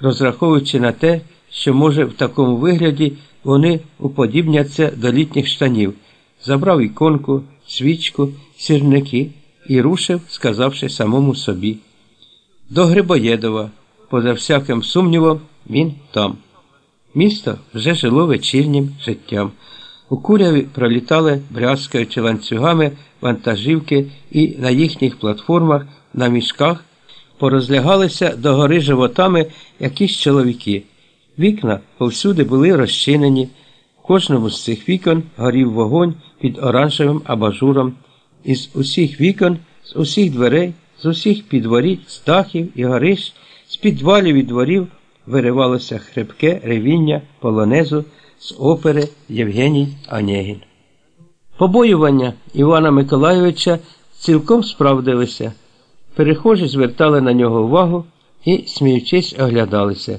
розраховуючи на те, що, може, в такому вигляді вони уподібняться до літніх штанів, забрав іконку, свічку, сірники і рушив, сказавши самому собі. До Грибоєдова, поза всяким сумнівом, він там. Місто вже жило вечірнім життям. У куряві пролітали брязкаючи ланцюгами вантажівки і на їхніх платформах на мішках порозлягалися до гори животами якісь чоловіки. Вікна повсюди були розчинені, в кожному з цих вікон горів вогонь під оранжевим абажуром. Із усіх вікон, з усіх дверей, з усіх підворіть, з дахів і горищ, з підвалів і дворів виривалося хрипке ревіння полонезу з опери Євгеній Онєгін. Побоювання Івана Миколайовича цілком справдилися. Перехожі звертали на нього увагу і, сміючись, оглядалися.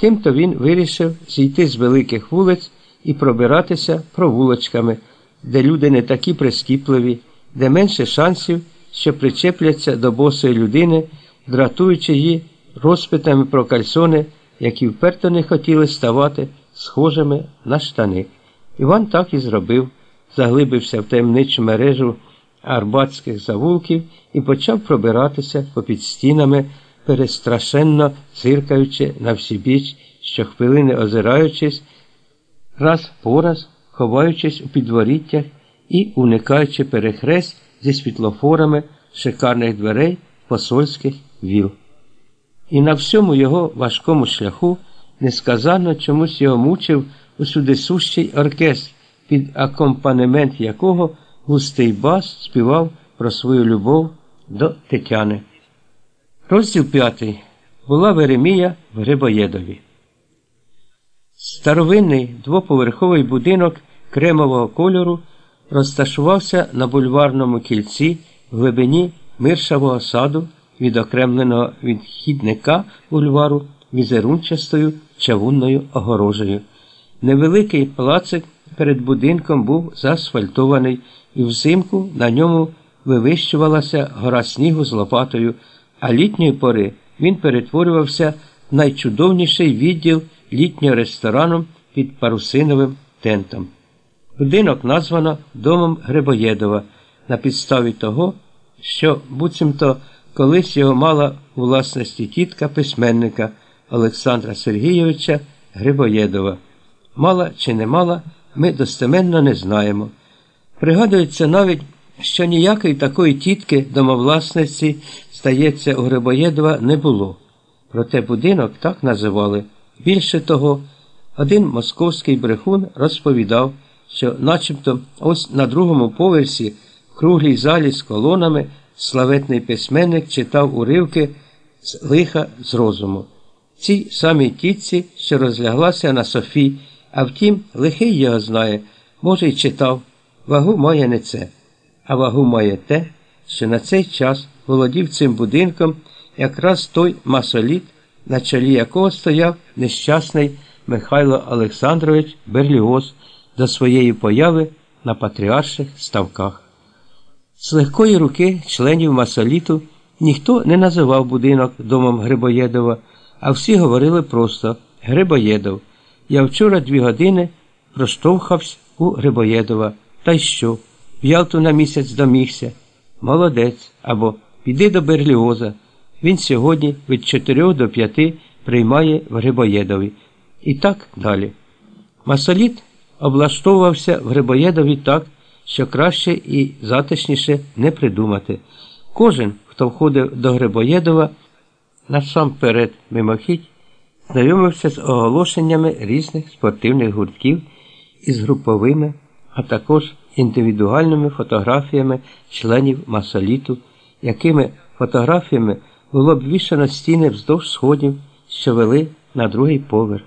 Тимто він вирішив зійти з великих вулиць і пробиратися провулочками, де люди не такі прискіпливі, де менше шансів, що причепляться до босої людини, дратуючи її розпитами про кальсони, які вперто не хотіли ставати схожими на штани. Іван так і зробив, заглибився в таємничу мережу арбатських завулків і почав пробиратися попід стінами, перестрашенно зиркаючи на всі біч, щохвилини озираючись, раз по раз ховаючись у підворіттях і уникаючи перехрест зі світлофорами шикарних дверей посольських віл. І на всьому його важкому шляху несказанно чомусь його мучив усюдисущий оркестр, під акомпанемент якого густий бас співав про свою любов до Тетяни. Розділ п'ятий. Була Веремія в Грибоєдові. Старовинний двоповерховий будинок кремового кольору розташувався на бульварному кільці в глибині миршавого саду, відокремленого від хідника бульвару візерунчастою чавунною огорожею. Невеликий палацик перед будинком був заасфальтований, і взимку на ньому вивищувалася гора снігу з лопатою, а літньої пори він перетворювався в найчудовніший відділ літнього ресторану під парусиновим тентом. Будинок названо Домом Грибоєдова на підставі того, що буцімто колись його мала у власності тітка письменника Олександра Сергійовича Грибоєдова. Мала чи не мала, ми достеменно не знаємо. Пригадується навіть, що ніякої такої тітки домовласниці, здається, у Грибоєдова не було. Проте будинок так називали. Більше того, один московський брехун розповідав, що начебто ось на другому поверсі в круглій залі з колонами славетний письменник читав уривки з лиха з розуму. Цій самій тітці, що розляглася на Софі, а втім, лихий його знає, може, й читав. Вагу має не це, а вагу має те, що на цей час володів цим будинком якраз той масоліт, на чолі якого стояв нещасний Михайло Олександрович Берліоз до своєї появи на патріарших ставках. З легкої руки членів масоліту ніхто не називав будинок домом Грибоєдова, а всі говорили просто Грибоєдов. Я вчора дві години проштовхався у Грибоєдова. Та й що? В Ялту на місяць домігся. Молодець. Або піди до Берліоза. Він сьогодні від 4 до 5 приймає в Грибоєдові. І так далі. Масоліт облаштовувався в Грибоєдові так, що краще і затишніше не придумати. Кожен, хто входив до Грибоєдова, насамперед мимохідь, знайомився з оголошеннями різних спортивних гуртків із груповими, а також індивідуальними фотографіями членів масоліту, якими фотографіями було обвішано стіни вздовж сходів, що вели на другий поверх.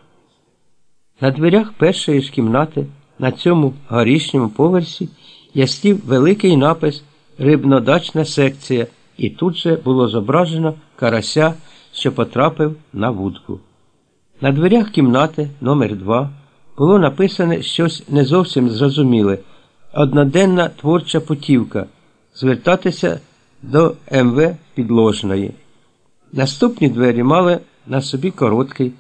На дверях першої ж кімнати на цьому горішньому поверсі ястів великий напис Рибнодачна секція, і тут же було зображено карася, що потрапив на вудку. На дверях кімнати номер 2 було написане щось не зовсім зрозуміле одноденна творча путівка звертатися до МВ Підложної. Наступні двері мали на собі короткий.